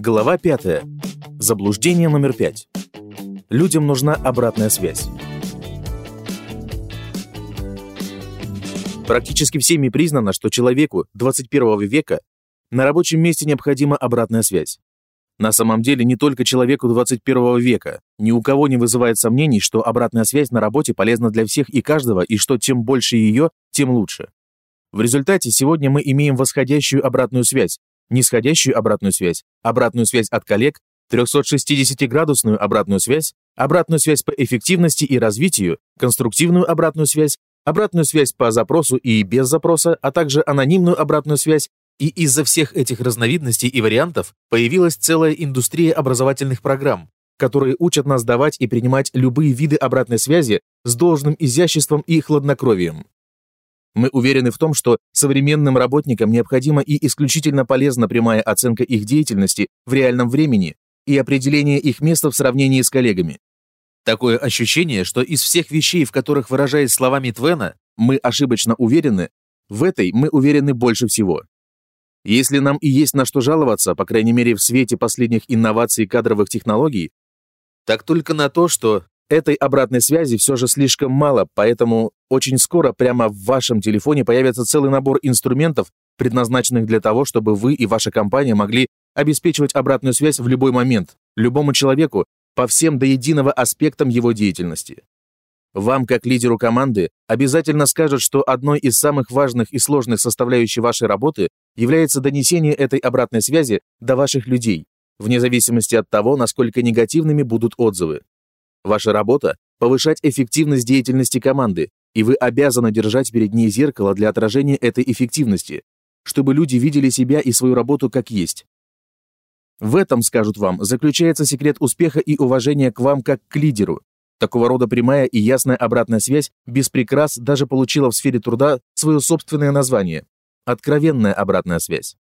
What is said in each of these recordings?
Глава 5. Заблуждение номер 5. Людям нужна обратная связь. Практически всеми признано, что человеку 21 века на рабочем месте необходима обратная связь. На самом деле не только человеку 21 века. Ни у кого не вызывает сомнений, что обратная связь на работе полезна для всех и каждого, и что чем больше ее, тем лучше. В результате сегодня мы имеем восходящую обратную связь, нисходящую обратную связь, обратную связь от коллег, 360-градусную обратную связь, обратную связь по эффективности и развитию, конструктивную обратную связь, обратную связь по запросу и без запроса, а также анонимную обратную связь, и из-за всех этих разновидностей и вариантов появилась целая индустрия образовательных программ, которые учат нас давать и принимать любые виды обратной связи с должным изяществом и хладнокровием. Мы уверены в том, что современным работникам необходима и исключительно полезна прямая оценка их деятельности в реальном времени и определение их места в сравнении с коллегами. Такое ощущение, что из всех вещей, в которых выражаясь словами Твена, мы ошибочно уверены, в этой мы уверены больше всего. Если нам и есть на что жаловаться, по крайней мере в свете последних инноваций кадровых технологий, так только на то, что этой обратной связи все же слишком мало, поэтому очень скоро прямо в вашем телефоне появится целый набор инструментов, предназначенных для того, чтобы вы и ваша компания могли обеспечивать обратную связь в любой момент, любому человеку, по всем до единого аспектам его деятельности. Вам, как лидеру команды, обязательно скажут, что одной из самых важных и сложных составляющих вашей работы является донесение этой обратной связи до ваших людей, вне зависимости от того, насколько негативными будут отзывы. Ваша работа – повышать эффективность деятельности команды, и вы обязаны держать перед ней зеркало для отражения этой эффективности, чтобы люди видели себя и свою работу как есть. В этом, скажут вам, заключается секрет успеха и уважения к вам как к лидеру. Такого рода прямая и ясная обратная связь без прикрас даже получила в сфере труда свое собственное название – откровенная обратная связь.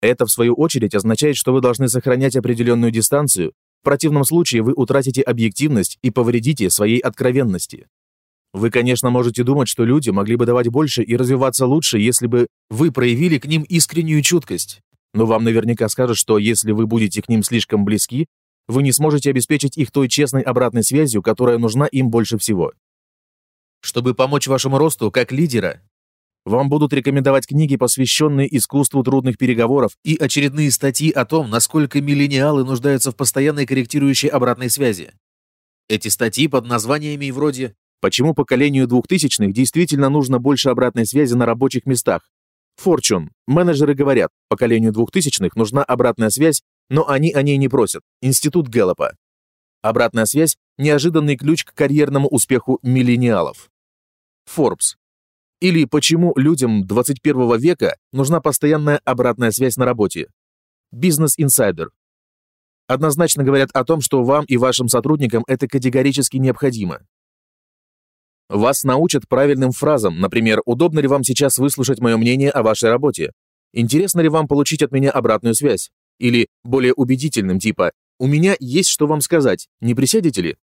Это, в свою очередь, означает, что вы должны сохранять определенную дистанцию, в противном случае вы утратите объективность и повредите своей откровенности. Вы, конечно, можете думать, что люди могли бы давать больше и развиваться лучше, если бы вы проявили к ним искреннюю чуткость. Но вам наверняка скажут, что если вы будете к ним слишком близки, вы не сможете обеспечить их той честной обратной связью, которая нужна им больше всего. Чтобы помочь вашему росту как лидера, вам будут рекомендовать книги, посвященные искусству трудных переговоров и очередные статьи о том, насколько миллениалы нуждаются в постоянной корректирующей обратной связи. Эти статьи под названиями вроде Почему поколению двухтысячных действительно нужно больше обратной связи на рабочих местах? Fortune. Менеджеры говорят, поколению двухтысячных нужна обратная связь, но они о ней не просят. Институт Гэллопа. Обратная связь – неожиданный ключ к карьерному успеху миллениалов. Forbes. Или почему людям 21 века нужна постоянная обратная связь на работе? Бизнес Insider. Однозначно говорят о том, что вам и вашим сотрудникам это категорически необходимо. Вас научат правильным фразам, например, удобно ли вам сейчас выслушать мое мнение о вашей работе? Интересно ли вам получить от меня обратную связь? Или более убедительным типа «У меня есть что вам сказать, не присядете ли?»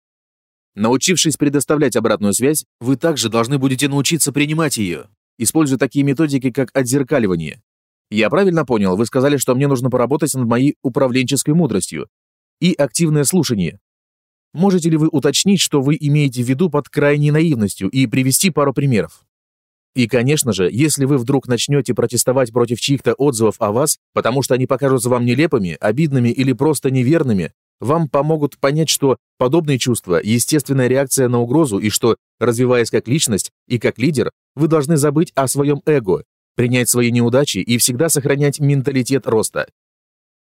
Научившись предоставлять обратную связь, вы также должны будете научиться принимать ее, используя такие методики, как отзеркаливание. Я правильно понял, вы сказали, что мне нужно поработать над моей управленческой мудростью. И активное слушание. Можете ли вы уточнить, что вы имеете в виду под крайней наивностью и привести пару примеров? И, конечно же, если вы вдруг начнете протестовать против чьих-то отзывов о вас, потому что они покажутся вам нелепыми, обидными или просто неверными, вам помогут понять, что подобные чувства – естественная реакция на угрозу и что, развиваясь как личность и как лидер, вы должны забыть о своем эго, принять свои неудачи и всегда сохранять менталитет роста.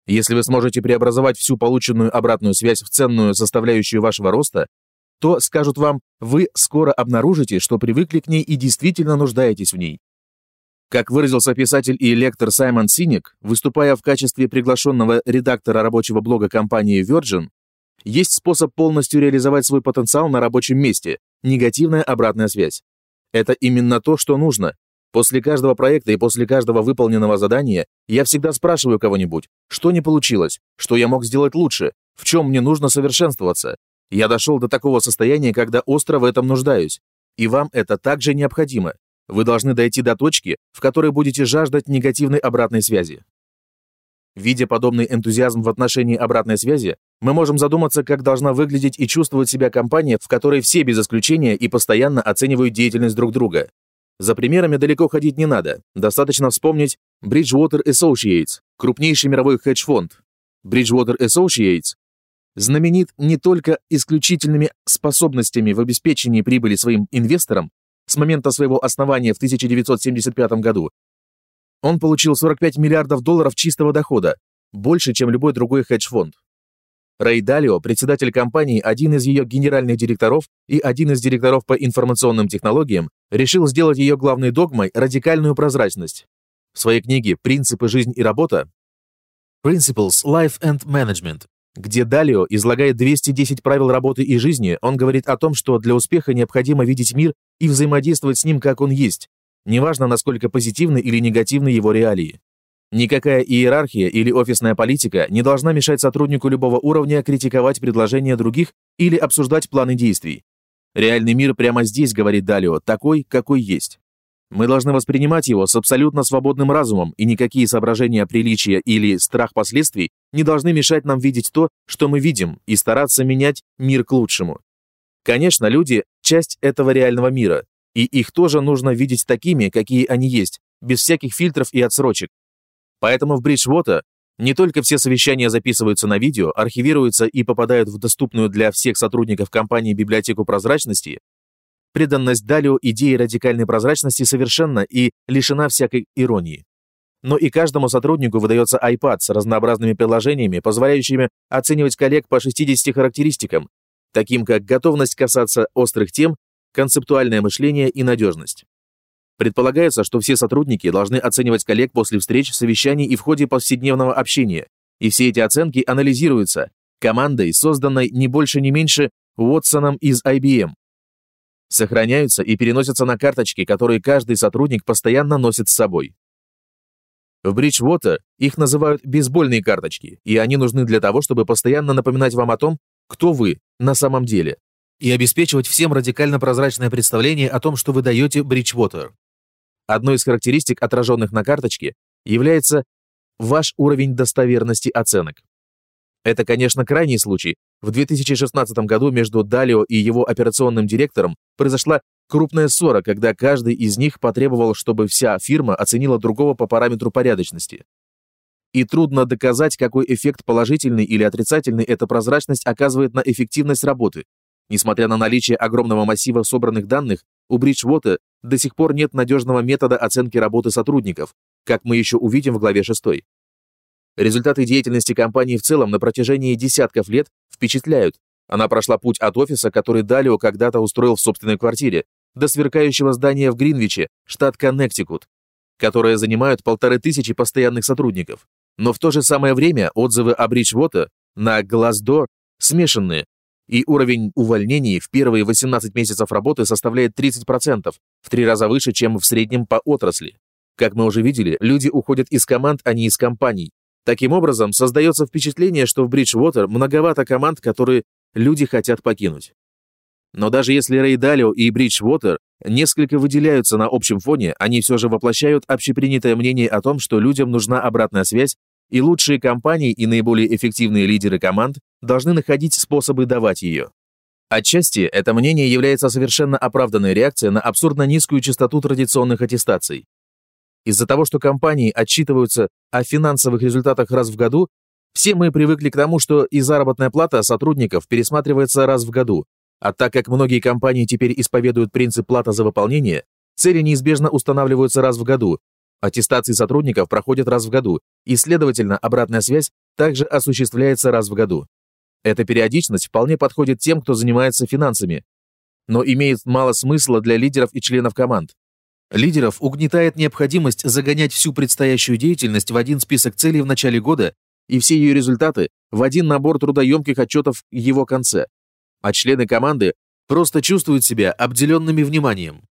Если вы сможете преобразовать всю полученную обратную связь в ценную составляющую вашего роста, то, скажут вам, вы скоро обнаружите, что привыкли к ней и действительно нуждаетесь в ней. Как выразился писатель и лектор Саймон Синик, выступая в качестве приглашенного редактора рабочего блога компании Virgin, есть способ полностью реализовать свой потенциал на рабочем месте – негативная обратная связь. Это именно то, что нужно, После каждого проекта и после каждого выполненного задания я всегда спрашиваю кого-нибудь, что не получилось, что я мог сделать лучше, в чем мне нужно совершенствоваться. Я дошел до такого состояния, когда остро в этом нуждаюсь. И вам это также необходимо. Вы должны дойти до точки, в которой будете жаждать негативной обратной связи. Видя подобный энтузиазм в отношении обратной связи, мы можем задуматься, как должна выглядеть и чувствовать себя компания, в которой все без исключения и постоянно оценивают деятельность друг друга. За примерами далеко ходить не надо. Достаточно вспомнить Bridgewater Associates, крупнейший мировой хедж-фонд. Bridgewater Associates знаменит не только исключительными способностями в обеспечении прибыли своим инвесторам с момента своего основания в 1975 году, он получил 45 миллиардов долларов чистого дохода, больше, чем любой другой хедж-фонд. Рэй Далио, председатель компании, один из ее генеральных директоров и один из директоров по информационным технологиям, решил сделать ее главной догмой радикальную прозрачность. В своей книге «Принципы, жизнь и работа» Principles, Life and Management, где Далио излагает 210 правил работы и жизни, он говорит о том, что для успеха необходимо видеть мир и взаимодействовать с ним, как он есть, неважно, насколько позитивны или негативны его реалии. Никакая иерархия или офисная политика не должна мешать сотруднику любого уровня критиковать предложения других или обсуждать планы действий. Реальный мир прямо здесь, говорит Далио, такой, какой есть. Мы должны воспринимать его с абсолютно свободным разумом, и никакие соображения приличия или страх последствий не должны мешать нам видеть то, что мы видим, и стараться менять мир к лучшему. Конечно, люди – часть этого реального мира, и их тоже нужно видеть такими, какие они есть, без всяких фильтров и отсрочек. Поэтому в Bridgewater не только все совещания записываются на видео, архивируются и попадают в доступную для всех сотрудников компании библиотеку прозрачности, преданность Далио идеи радикальной прозрачности совершенна и лишена всякой иронии. Но и каждому сотруднику выдается iPad с разнообразными приложениями, позволяющими оценивать коллег по 60 характеристикам, таким как готовность касаться острых тем концептуальное мышление и надежность. Предполагается, что все сотрудники должны оценивать коллег после встреч, совещаний и в ходе повседневного общения, и все эти оценки анализируются командой, созданной не больше не меньше Уотсоном из IBM. Сохраняются и переносятся на карточки, которые каждый сотрудник постоянно носит с собой. В Bridgewater их называют бейсбольные карточки, и они нужны для того, чтобы постоянно напоминать вам о том, кто вы на самом деле и обеспечивать всем радикально прозрачное представление о том, что вы даете Bridgewater. Одной из характеристик, отраженных на карточке, является ваш уровень достоверности оценок. Это, конечно, крайний случай. В 2016 году между Далио и его операционным директором произошла крупная ссора, когда каждый из них потребовал, чтобы вся фирма оценила другого по параметру порядочности. И трудно доказать, какой эффект положительный или отрицательный эта прозрачность оказывает на эффективность работы, Несмотря на наличие огромного массива собранных данных, у Bridgewater до сих пор нет надежного метода оценки работы сотрудников, как мы еще увидим в главе 6. Результаты деятельности компании в целом на протяжении десятков лет впечатляют. Она прошла путь от офиса, который Далио когда-то устроил в собственной квартире, до сверкающего здания в Гринвиче, штат Коннектикут, которое занимают полторы тысячи постоянных сотрудников. Но в то же самое время отзывы о Bridgewater на Glassdoor смешанные, и уровень увольнений в первые 18 месяцев работы составляет 30%, в три раза выше, чем в среднем по отрасли. Как мы уже видели, люди уходят из команд, а не из компаний. Таким образом, создается впечатление, что в Bridgewater многовато команд, которые люди хотят покинуть. Но даже если Рэй Далио и Bridgewater несколько выделяются на общем фоне, они все же воплощают общепринятое мнение о том, что людям нужна обратная связь и лучшие компании и наиболее эффективные лидеры команд должны находить способы давать ее. Отчасти это мнение является совершенно оправданной реакцией на абсурдно низкую частоту традиционных аттестаций. Из-за того, что компании отчитываются о финансовых результатах раз в году, все мы привыкли к тому, что и заработная плата сотрудников пересматривается раз в году, а так как многие компании теперь исповедуют принцип плата за выполнение, цели неизбежно устанавливаются раз в году, Аттестации сотрудников проходят раз в году, и, следовательно, обратная связь также осуществляется раз в году. Эта периодичность вполне подходит тем, кто занимается финансами, но имеет мало смысла для лидеров и членов команд. Лидеров угнетает необходимость загонять всю предстоящую деятельность в один список целей в начале года и все ее результаты в один набор трудоемких отчетов в его конце. А члены команды просто чувствуют себя обделенными вниманием.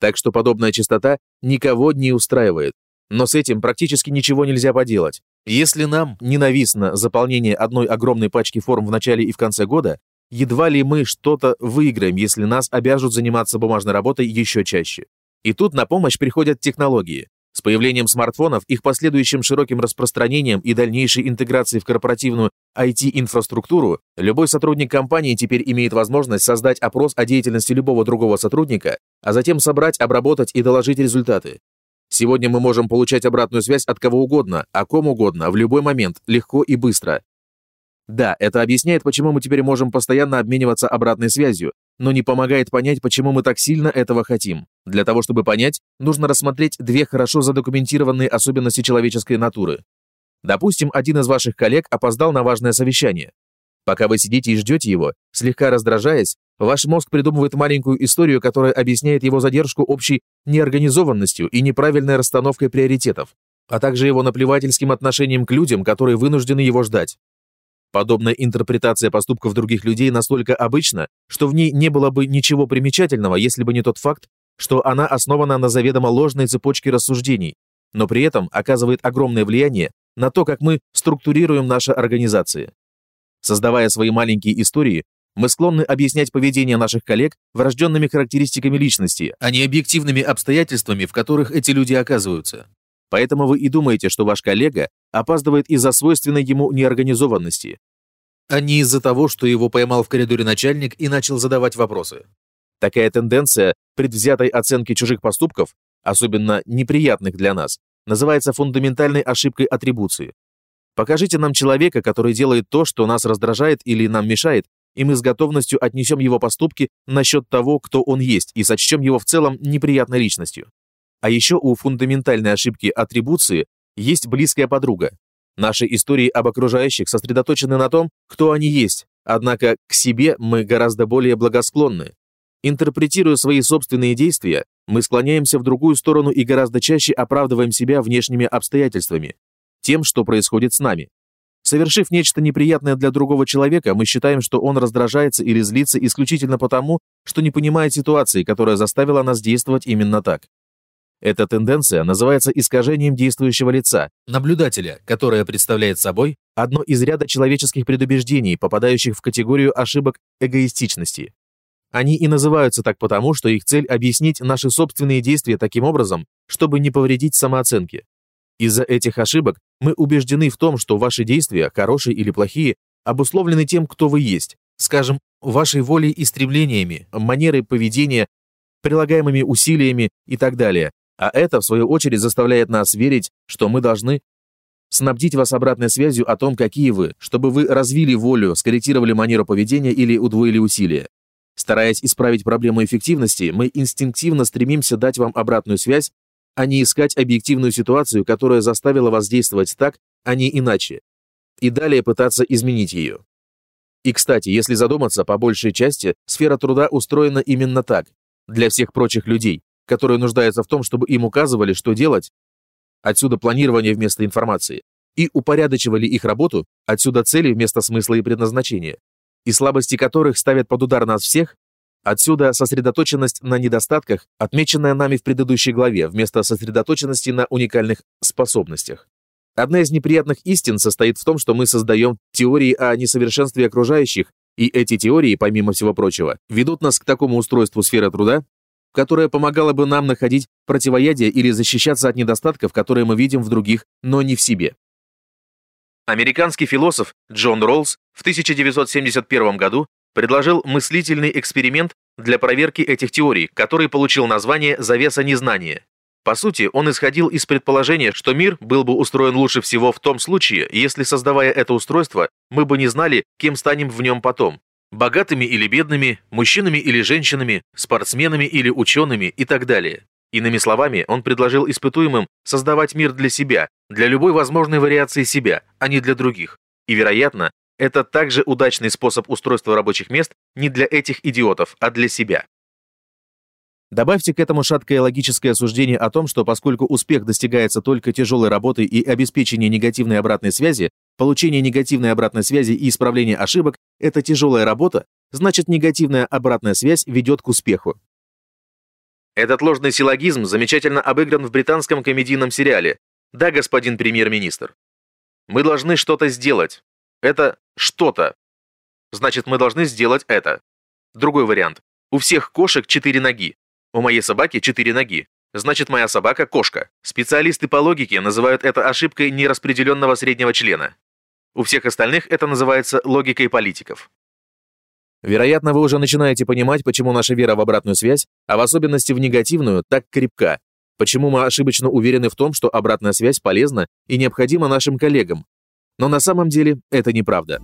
Так что подобная частота никого не устраивает. Но с этим практически ничего нельзя поделать. Если нам ненавистно заполнение одной огромной пачки форм в начале и в конце года, едва ли мы что-то выиграем, если нас обяжут заниматься бумажной работой еще чаще. И тут на помощь приходят технологии. С появлением смартфонов, их последующим широким распространением и дальнейшей интеграцией в корпоративную IT-инфраструктуру, любой сотрудник компании теперь имеет возможность создать опрос о деятельности любого другого сотрудника, а затем собрать, обработать и доложить результаты. Сегодня мы можем получать обратную связь от кого угодно, о ком угодно, в любой момент, легко и быстро. Да, это объясняет, почему мы теперь можем постоянно обмениваться обратной связью, но не помогает понять, почему мы так сильно этого хотим. Для того, чтобы понять, нужно рассмотреть две хорошо задокументированные особенности человеческой натуры. Допустим, один из ваших коллег опоздал на важное совещание. Пока вы сидите и ждете его, слегка раздражаясь, ваш мозг придумывает маленькую историю, которая объясняет его задержку общей неорганизованностью и неправильной расстановкой приоритетов, а также его наплевательским отношением к людям, которые вынуждены его ждать. Подобная интерпретация поступков других людей настолько обычна, что в ней не было бы ничего примечательного, если бы не тот факт, что она основана на заведомо ложной цепочке рассуждений, но при этом оказывает огромное влияние на то, как мы структурируем наши организации. Создавая свои маленькие истории, мы склонны объяснять поведение наших коллег врожденными характеристиками личности, а не объективными обстоятельствами, в которых эти люди оказываются. Поэтому вы и думаете, что ваш коллега опаздывает из-за свойственной ему неорганизованности, а не из-за того, что его поймал в коридоре начальник и начал задавать вопросы. Такая тенденция предвзятой оценки чужих поступков, особенно неприятных для нас, называется фундаментальной ошибкой атрибуции. Покажите нам человека, который делает то, что нас раздражает или нам мешает, и мы с готовностью отнесем его поступки насчет того, кто он есть, и сочтем его в целом неприятной личностью. А еще у фундаментальной ошибки атрибуции есть близкая подруга. Наши истории об окружающих сосредоточены на том, кто они есть, однако к себе мы гораздо более благосклонны. Интерпретируя свои собственные действия, мы склоняемся в другую сторону и гораздо чаще оправдываем себя внешними обстоятельствами, тем, что происходит с нами. Совершив нечто неприятное для другого человека, мы считаем, что он раздражается или злится исключительно потому, что не понимает ситуации, которая заставила нас действовать именно так. Эта тенденция называется искажением действующего лица, наблюдателя, которое представляет собой одно из ряда человеческих предубеждений, попадающих в категорию ошибок эгоистичности. Они и называются так потому, что их цель объяснить наши собственные действия таким образом, чтобы не повредить самооценке. Из-за этих ошибок мы убеждены в том, что ваши действия, хорошие или плохие, обусловлены тем, кто вы есть, скажем, вашей волей и стремлениями, манерой поведения, прилагаемыми усилиями и так далее, а это, в свою очередь, заставляет нас верить, что мы должны снабдить вас обратной связью о том, какие вы, чтобы вы развили волю, скорректировали манеру поведения или удвоили усилия. Стараясь исправить проблему эффективности, мы инстинктивно стремимся дать вам обратную связь, а не искать объективную ситуацию, которая заставила вас действовать так, а не иначе, и далее пытаться изменить ее. И, кстати, если задуматься, по большей части сфера труда устроена именно так, для всех прочих людей, которые нуждаются в том, чтобы им указывали, что делать, отсюда планирование вместо информации, и упорядочивали их работу, отсюда цели вместо смысла и предназначения, и слабости которых ставят под удар нас всех, отсюда сосредоточенность на недостатках, отмеченная нами в предыдущей главе, вместо сосредоточенности на уникальных способностях. Одна из неприятных истин состоит в том, что мы создаем теории о несовершенстве окружающих, и эти теории, помимо всего прочего, ведут нас к такому устройству сферы труда, которая помогала бы нам находить противоядие или защищаться от недостатков, которые мы видим в других, но не в себе. Американский философ Джон Роллс в 1971 году предложил мыслительный эксперимент для проверки этих теорий, который получил название «завеса незнания». По сути, он исходил из предположения, что мир был бы устроен лучше всего в том случае, если, создавая это устройство, мы бы не знали, кем станем в нем потом, богатыми или бедными, мужчинами или женщинами, спортсменами или учеными и так далее. Иными словами, он предложил испытуемым создавать мир для себя, для любой возможной вариации себя, а не для других. И, вероятно, это также удачный способ устройства рабочих мест не для этих идиотов, а для себя. Добавьте к этому шаткое логическое суждение о том, что поскольку успех достигается только тяжелой работой и обеспечением негативной обратной связи, получение негативной обратной связи и исправление ошибок – это тяжелая работа, значит негативная обратная связь ведет к успеху. Этот ложный силлогизм замечательно обыгран в британском комедийном сериале «Да, господин премьер-министр». Мы должны что-то сделать. Это что-то. Значит, мы должны сделать это. Другой вариант. У всех кошек четыре ноги. У моей собаки четыре ноги. Значит, моя собака – кошка. Специалисты по логике называют это ошибкой нераспределенного среднего члена. У всех остальных это называется логикой политиков. Вероятно, вы уже начинаете понимать, почему наша вера в обратную связь, а в особенности в негативную, так крепка, почему мы ошибочно уверены в том, что обратная связь полезна и необходима нашим коллегам. Но на самом деле это неправда.